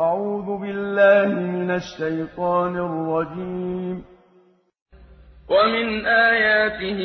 أعوذ بالله من الشيطان الرجيم. ومن آياته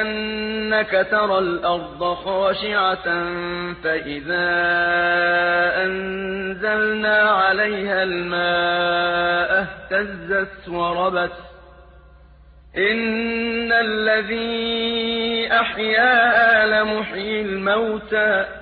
أنك ترى الأرض خاشعة فإذا أنزلنا عليها الماء اهتزت وربت. إن الذي أحياها لمحيي الموتى.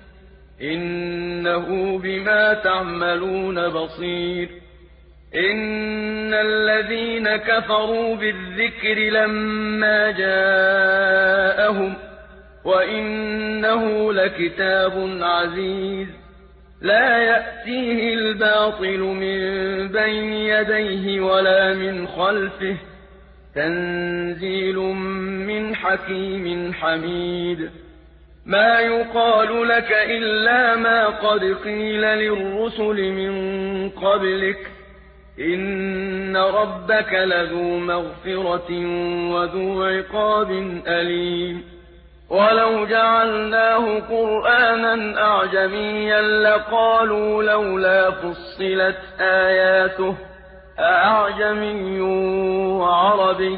إنه بما تعملون بصير. إن الذين كفروا بالذكر لما جاءهم وإنه لكتاب عزيز. لا يأتيه الباطل من بين يديه ولا من خلفه. تنزيل من حكيم حميد. ما يقال لك إلا ما قد قيل للرسل من قبلك. إن ربك لذو مغفرة وذو عقاب أليم. ولو جعلناه قرآنا أعجميا لقالوا لولا فصلت آياته أعجمي وعربي.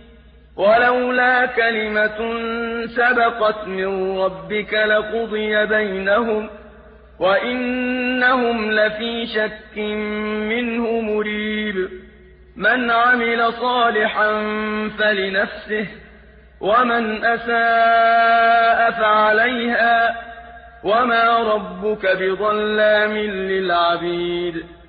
ولولا كلمة سبقت من ربك لقضي بينهم وإنهم لفي شك منه مريب. من عمل صالحا فلنفسه ومن أساء فعليها وما ربك بظلام للعبيد.